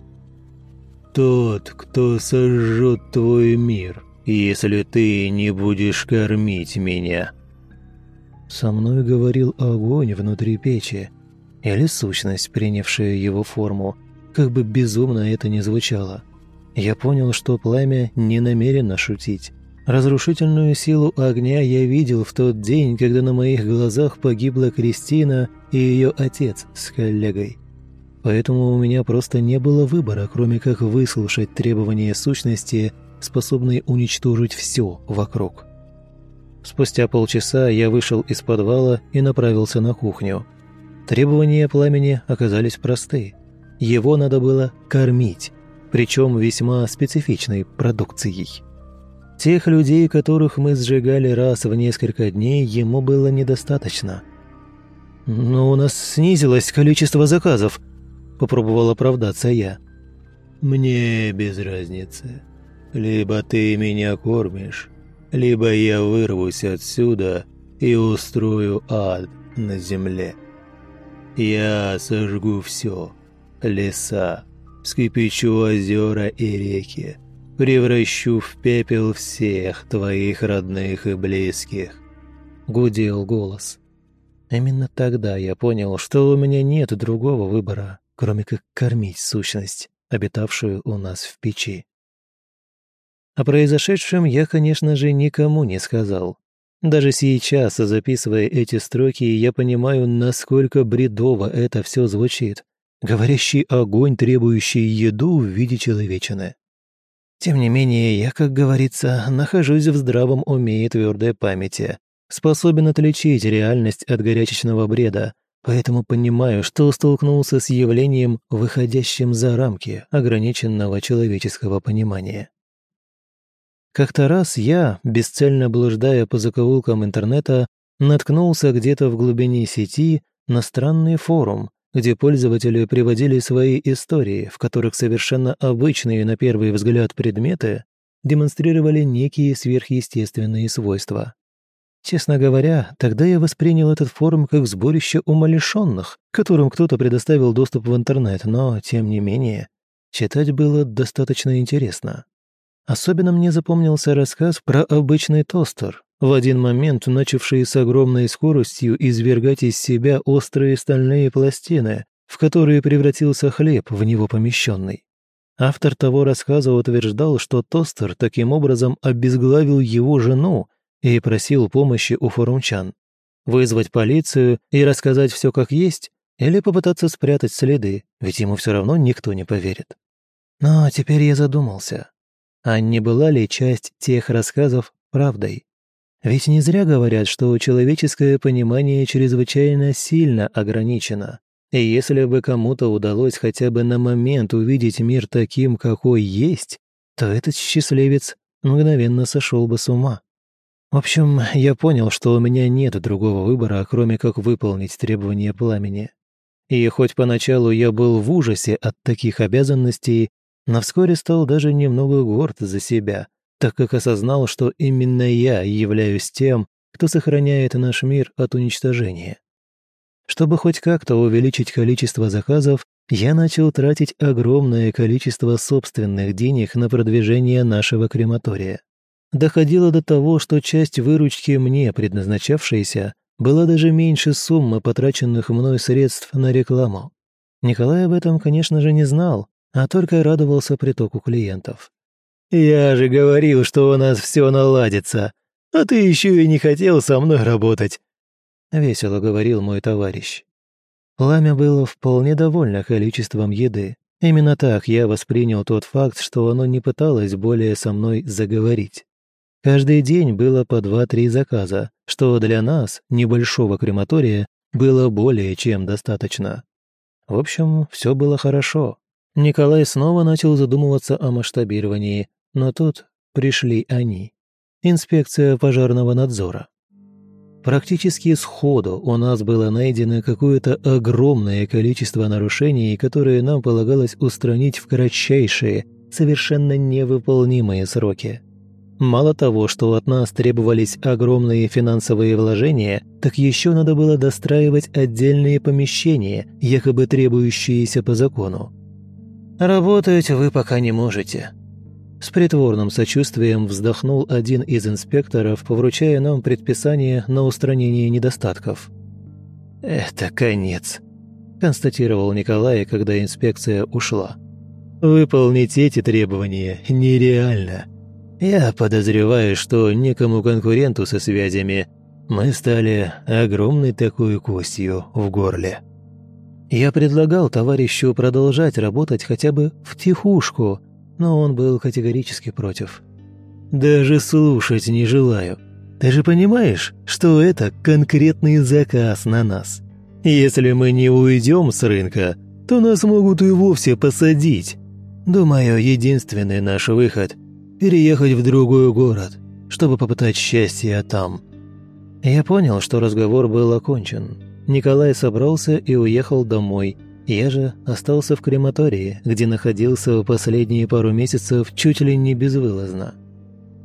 «Тот, кто сожжет твой мир, если ты не будешь кормить меня». Со мной говорил огонь внутри печи, или сущность, принявшая его форму, как бы безумно это ни звучало. Я понял, что пламя не намерено шутить. Разрушительную силу огня я видел в тот день, когда на моих глазах погибла Кристина и ее отец с коллегой. Поэтому у меня просто не было выбора, кроме как выслушать требования сущности, способной уничтожить все вокруг. Спустя полчаса я вышел из подвала и направился на кухню. Требования пламени оказались просты. Его надо было кормить, причем весьма специфичной продукцией. Тех людей, которых мы сжигали раз в несколько дней, ему было недостаточно. «Но у нас снизилось количество заказов», – попробовал оправдаться я. «Мне без разницы. Либо ты меня кормишь, либо я вырвусь отсюда и устрою ад на земле. Я сожгу все – леса, скипячу озера и реки, превращу в пепел всех твоих родных и близких», — гудел голос. Именно тогда я понял, что у меня нет другого выбора, кроме как кормить сущность, обитавшую у нас в печи. О произошедшем я, конечно же, никому не сказал. Даже сейчас, записывая эти строки, я понимаю, насколько бредово это все звучит. Говорящий огонь, требующий еду в виде человечины. Тем не менее, я, как говорится, нахожусь в здравом уме и твердой памяти, способен отличить реальность от горячечного бреда, поэтому понимаю, что столкнулся с явлением, выходящим за рамки ограниченного человеческого понимания. Как-то раз я, бесцельно блуждая по закоулкам интернета, наткнулся где-то в глубине сети на странный форум, где пользователи приводили свои истории, в которых совершенно обычные на первый взгляд предметы демонстрировали некие сверхъестественные свойства. Честно говоря, тогда я воспринял этот форум как сборище умалишенных, которым кто-то предоставил доступ в интернет, но, тем не менее, читать было достаточно интересно. Особенно мне запомнился рассказ про обычный тостер, в один момент начавшие с огромной скоростью извергать из себя острые стальные пластины, в которые превратился хлеб, в него помещенный. Автор того рассказа утверждал, что тостер таким образом обезглавил его жену и просил помощи у форумчан. Вызвать полицию и рассказать все как есть, или попытаться спрятать следы, ведь ему все равно никто не поверит. Но теперь я задумался, а не была ли часть тех рассказов правдой? Ведь не зря говорят, что человеческое понимание чрезвычайно сильно ограничено. И если бы кому-то удалось хотя бы на момент увидеть мир таким, какой есть, то этот счастливец мгновенно сошел бы с ума. В общем, я понял, что у меня нет другого выбора, кроме как выполнить требования пламени. И хоть поначалу я был в ужасе от таких обязанностей, но вскоре стал даже немного горд за себя, так как осознал, что именно я являюсь тем, кто сохраняет наш мир от уничтожения. Чтобы хоть как-то увеличить количество заказов, я начал тратить огромное количество собственных денег на продвижение нашего крематория. Доходило до того, что часть выручки мне предназначавшейся была даже меньше суммы потраченных мной средств на рекламу. Николай об этом, конечно же, не знал, а только радовался притоку клиентов. «Я же говорил, что у нас все наладится, а ты еще и не хотел со мной работать. — весело говорил мой товарищ. Пламя было вполне довольно количеством еды. Именно так я воспринял тот факт, что оно не пыталось более со мной заговорить. Каждый день было по два-три заказа, что для нас, небольшого крематория, было более чем достаточно. В общем, все было хорошо. Николай снова начал задумываться о масштабировании, но тут пришли они. Инспекция пожарного надзора. Практически сходу у нас было найдено какое-то огромное количество нарушений, которые нам полагалось устранить в кратчайшие, совершенно невыполнимые сроки. Мало того, что от нас требовались огромные финансовые вложения, так еще надо было достраивать отдельные помещения, якобы требующиеся по закону. «Работать вы пока не можете», с притворным сочувствием вздохнул один из инспекторов, вручая нам предписание на устранение недостатков. «Это конец», – констатировал Николай, когда инспекция ушла. «Выполнить эти требования нереально. Я подозреваю, что некому конкуренту со связями мы стали огромной такой костью в горле». Я предлагал товарищу продолжать работать хотя бы в тихушку – но он был категорически против. «Даже слушать не желаю. Ты же понимаешь, что это конкретный заказ на нас. Если мы не уйдем с рынка, то нас могут и вовсе посадить. Думаю, единственный наш выход – переехать в другой город, чтобы попытать счастье там». Я понял, что разговор был окончен. Николай собрался и уехал домой – я же остался в крематории, где находился последние пару месяцев чуть ли не безвылазно.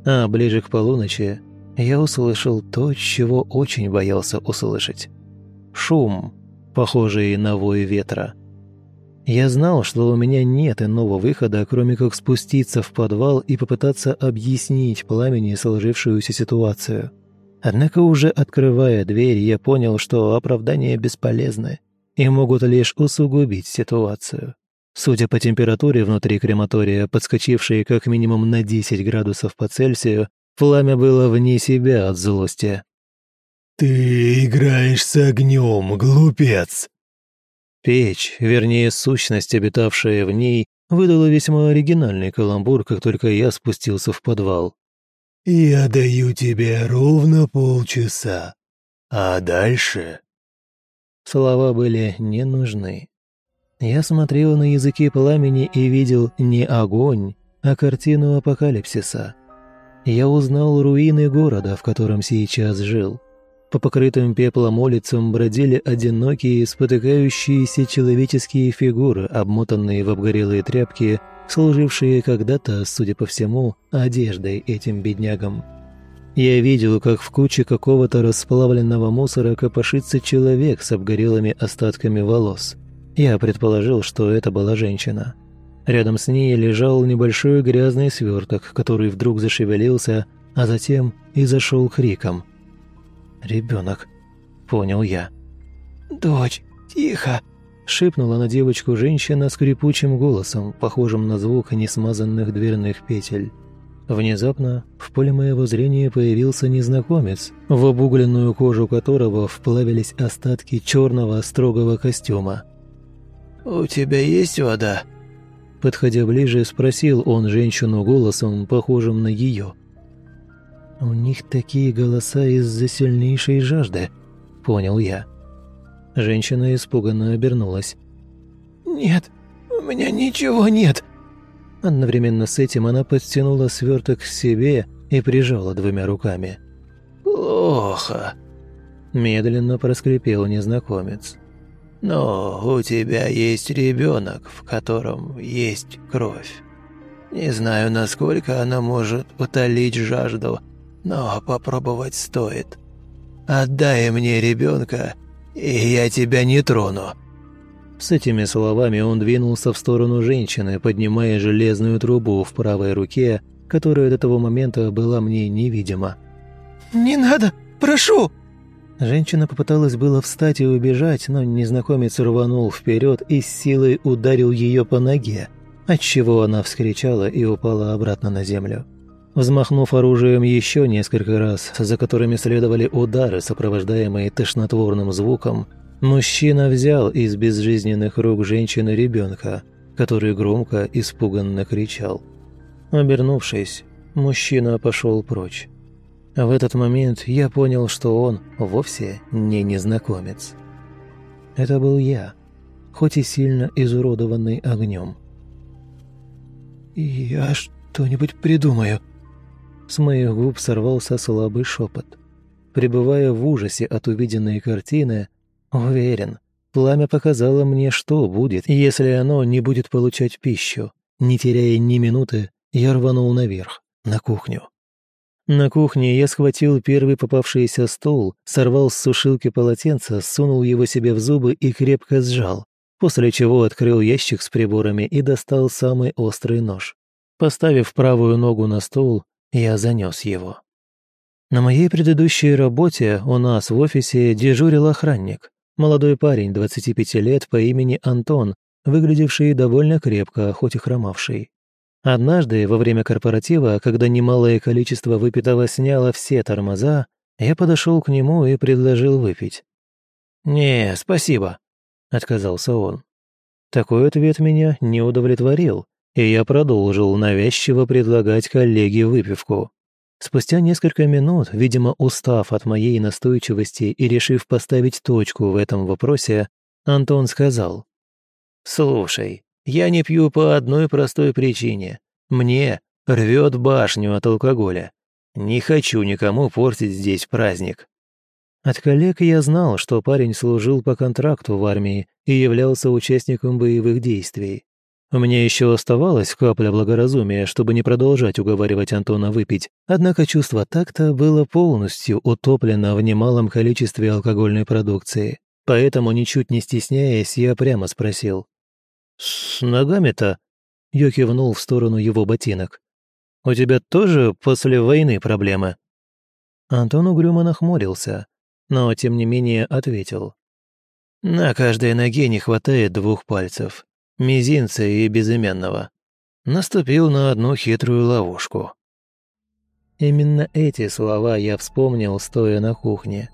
А ближе к полуночи я услышал то, чего очень боялся услышать. Шум, похожий на вой ветра. Я знал, что у меня нет иного выхода, кроме как спуститься в подвал и попытаться объяснить пламени сложившуюся ситуацию. Однако уже открывая дверь, я понял, что оправдания бесполезны и могут лишь усугубить ситуацию. Судя по температуре внутри крематория, подскочившей как минимум на 10 градусов по Цельсию, пламя было вне себя от злости.
«Ты играешь с огнем, глупец!»
Печь, вернее, сущность, обитавшая в ней, выдала весьма оригинальный каламбур, как только я спустился в подвал.
«Я даю тебе ровно полчаса, а дальше
Слова были не нужны. Я смотрел на языки пламени и видел не огонь, а картину апокалипсиса. Я узнал руины города, в котором сейчас жил. По покрытым пеплом улицам бродили одинокие, спотыкающиеся человеческие фигуры, обмотанные в обгорелые тряпки, служившие когда-то, судя по всему, одеждой этим беднягам. Я видел, как в куче какого-то расплавленного мусора копошится человек с обгорелыми остатками волос. Я предположил, что это была женщина. Рядом с ней лежал небольшой грязный сверток, который вдруг зашевелился, а затем и зашел криком. «Ребенок», — понял я.
«Дочь, тихо!»
— шипнула на девочку женщина скрипучим голосом, похожим на звук несмазанных дверных петель. Внезапно в поле моего зрения появился незнакомец, в обугленную кожу которого вплавились остатки черного строгого костюма.
«У тебя есть вода?»
Подходя ближе, спросил он женщину голосом, похожим на ее. «У них такие голоса из-за сильнейшей жажды», — понял я. Женщина испуганно обернулась.
«Нет, у меня ничего нет»,
Одновременно с этим она подтянула сверток к себе и прижала двумя руками.
«Плохо», – медленно проскрипел незнакомец. «Но у тебя есть ребенок, в котором есть кровь. Не знаю, насколько она может утолить жажду, но попробовать стоит. Отдай мне ребенка, и я тебя не трону».
С этими словами он двинулся в сторону женщины, поднимая железную трубу в правой руке, которая до того момента была мне невидима.
«Не надо! Прошу!»
Женщина попыталась было встать и убежать, но незнакомец рванул вперед и с силой ударил ее по ноге, отчего она вскричала и упала обратно на землю. Взмахнув оружием еще несколько раз, за которыми следовали удары, сопровождаемые тошнотворным звуком, Мужчина взял из безжизненных рук женщины ребенка, который громко испуганно кричал. Обернувшись, мужчина пошел прочь. В этот момент я понял, что он вовсе не незнакомец. Это был я, хоть и сильно изуродованный огнем.
«Я что-нибудь придумаю»,
с моих губ сорвался слабый шепот. Пребывая в ужасе от увиденной картины, Уверен, пламя показало мне, что будет, если оно не будет получать пищу. Не теряя ни минуты, я рванул наверх, на кухню. На кухне я схватил первый попавшийся стул, сорвал с сушилки полотенце, сунул его себе в зубы и крепко сжал, после чего открыл ящик с приборами и достал самый острый нож. Поставив правую ногу на стол, я занес его. На моей предыдущей работе у нас в офисе дежурил охранник. Молодой парень, 25 лет, по имени Антон, выглядевший довольно крепко, хоть и хромавший. Однажды, во время корпоратива, когда немалое количество выпитого сняло все тормоза, я подошел к нему и предложил выпить. «Не, спасибо», — отказался он. Такой ответ меня не удовлетворил, и я продолжил навязчиво предлагать коллеге выпивку. Спустя несколько минут, видимо, устав от моей настойчивости и решив поставить точку в этом вопросе, Антон сказал. «Слушай, я не пью по одной простой причине. Мне рвет башню от алкоголя. Не хочу никому портить здесь праздник». От коллег я знал, что парень служил по контракту в армии и являлся участником боевых действий. Меня еще оставалась капля благоразумия, чтобы не продолжать уговаривать Антона выпить, однако чувство такта было полностью утоплено в немалом количестве алкогольной продукции. Поэтому, ничуть не стесняясь, я прямо спросил. «С ногами-то?» Я кивнул в сторону его ботинок. «У тебя тоже после войны проблемы?» Антон угрюмо нахмурился, но, тем не менее, ответил. «На каждой ноге не хватает двух пальцев мизинца и безымянного. Наступил на одну хитрую ловушку. Именно эти слова я вспомнил, стоя на кухне.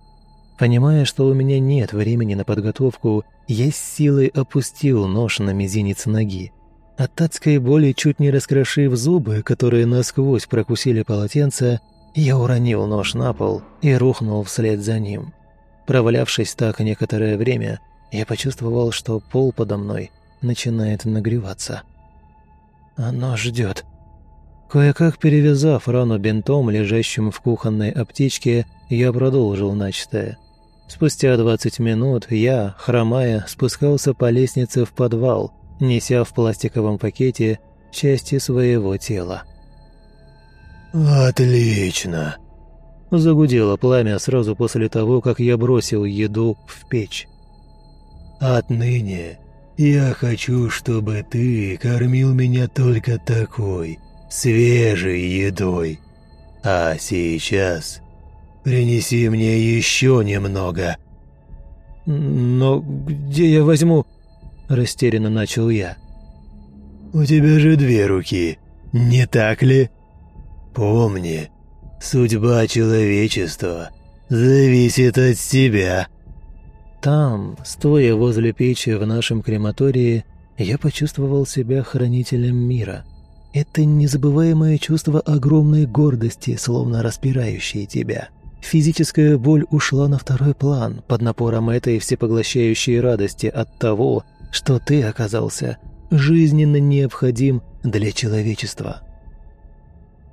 Понимая, что у меня нет времени на подготовку, я с силой опустил нож на мизинец ноги. От адской боли, чуть не раскрошив зубы, которые насквозь прокусили полотенце, я уронил нож на пол и рухнул вслед за ним. Провалявшись так некоторое время, я почувствовал, что пол подо мной начинает нагреваться. Оно ждет. Кое-как перевязав рану бинтом, лежащим в кухонной аптечке, я продолжил начатое. Спустя 20 минут я, хромая, спускался по лестнице в подвал, неся в пластиковом пакете части своего тела.
«Отлично!»
Загудело пламя сразу после того, как я бросил еду в печь.
«Отныне я хочу, чтобы ты кормил меня только такой, свежей едой. А сейчас принеси мне еще немного».
«Но где я возьму?» – растерянно начал я.
«У тебя же две руки, не так ли? Помни, судьба человечества зависит от тебя».
Там, стоя возле печи в нашем крематории, я почувствовал себя хранителем мира. Это незабываемое чувство огромной гордости, словно распирающее тебя. Физическая боль ушла на второй план под напором этой всепоглощающей радости от того, что ты оказался жизненно необходим для человечества.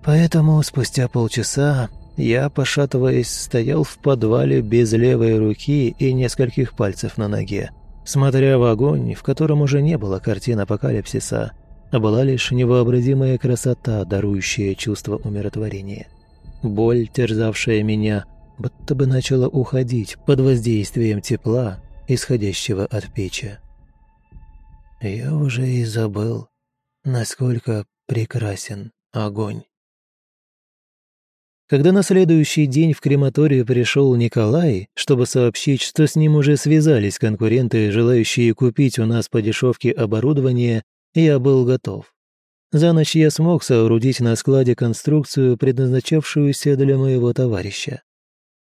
Поэтому спустя полчаса я, пошатываясь, стоял в подвале без левой руки и нескольких пальцев на ноге, смотря в огонь, в котором уже не было картин апокалипсиса, а была лишь невообразимая красота, дарующая чувство умиротворения. Боль, терзавшая меня, будто бы начала уходить под воздействием тепла, исходящего от печи. Я уже и забыл, насколько прекрасен огонь. Когда на следующий день в крематорию пришел Николай, чтобы сообщить, что с ним уже связались конкуренты, желающие купить у нас по дешевке оборудование, я был готов. За ночь я смог соорудить на складе конструкцию, предназначавшуюся для моего товарища.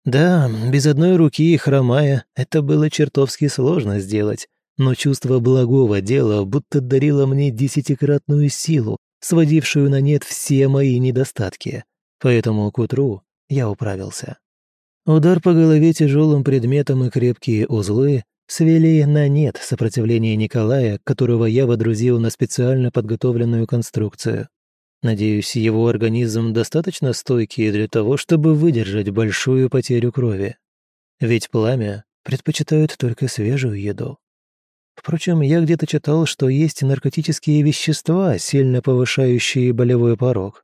Да, без одной руки и хромая, это было чертовски сложно сделать, но чувство благого дела будто дарило мне десятикратную силу, сводившую на нет все мои недостатки. Поэтому к утру я управился. Удар по голове тяжелым предметом и крепкие узлы свели на нет сопротивление Николая, которого я водрузил на специально подготовленную конструкцию. Надеюсь, его организм достаточно стойкий для того, чтобы выдержать большую потерю крови. Ведь пламя предпочитают только свежую еду. Впрочем, я где-то читал, что есть наркотические вещества, сильно повышающие болевой порог.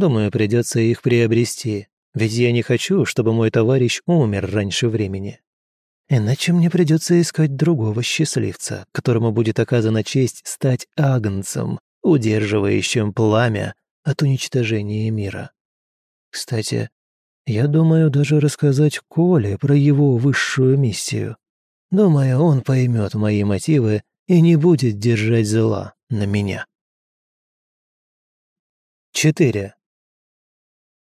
Думаю, придется их приобрести, ведь я не хочу, чтобы мой товарищ умер раньше времени. Иначе мне придется искать другого счастливца, которому будет оказана честь стать агнцем, удерживающим пламя от уничтожения мира. Кстати, я думаю даже рассказать Коле про его высшую миссию. Думаю, он поймет мои мотивы и не будет держать зла на меня. 4.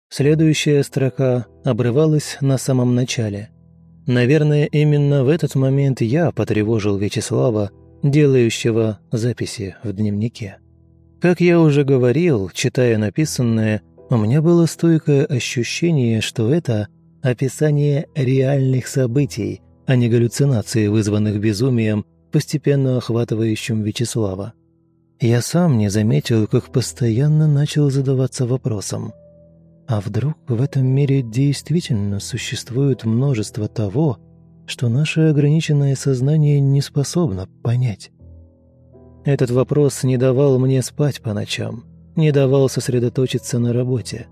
Следующая строка обрывалась на самом начале. Наверное, именно в этот момент я потревожил Вячеслава, делающего записи в дневнике. Как я уже говорил, читая написанное, у меня было стойкое ощущение, что это описание реальных событий, а не галлюцинации, вызванных безумием, постепенно охватывающим Вячеслава. Я сам не заметил, как постоянно начал задаваться вопросом. А вдруг в этом мире действительно существует множество того, что наше ограниченное сознание не способно понять? Этот вопрос не давал мне спать по ночам, не давал сосредоточиться на работе.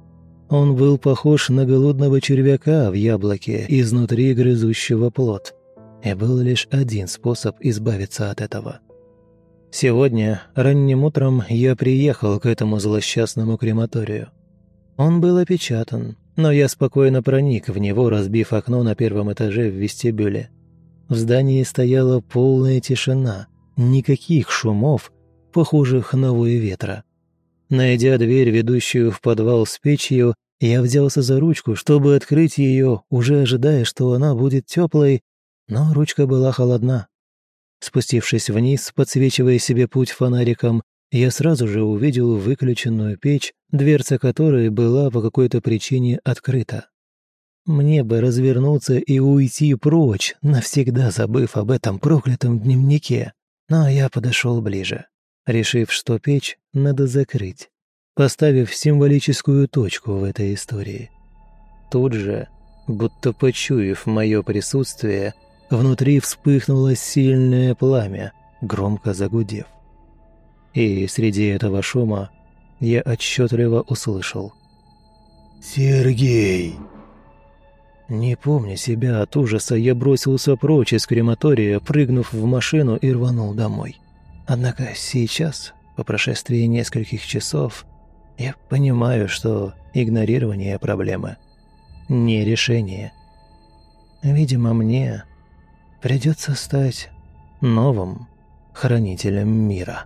Он был похож на голодного червяка в яблоке, изнутри грызущего плод. И был лишь один способ избавиться от этого. Сегодня, ранним утром, я приехал к этому злосчастному крематорию. Он был опечатан, но я спокойно проник в него, разбив окно на первом этаже в вестибюле. В здании стояла полная тишина – Никаких шумов, похожих на вой ветра. Найдя дверь, ведущую в подвал с печью, я взялся за ручку, чтобы открыть ее, уже ожидая, что она будет теплой, но ручка была холодна. Спустившись вниз, подсвечивая себе путь фонариком, я сразу же увидел выключенную печь, дверца которой была по какой-то причине открыта. Мне бы развернуться и уйти прочь, навсегда забыв об этом проклятом дневнике. Но я подошел ближе, решив, что печь надо закрыть, поставив символическую точку в этой истории. Тут же, будто почуяв мое присутствие, внутри вспыхнуло сильное пламя, громко загудев. И среди этого шума я отчетливо услышал.
«Сергей!»
Не помня себя от ужаса, я бросился прочь из крематория, прыгнув в машину и рванул домой. Однако сейчас, по прошествии нескольких часов, я понимаю, что игнорирование проблемы – не решение. Видимо, мне придется стать новым хранителем мира.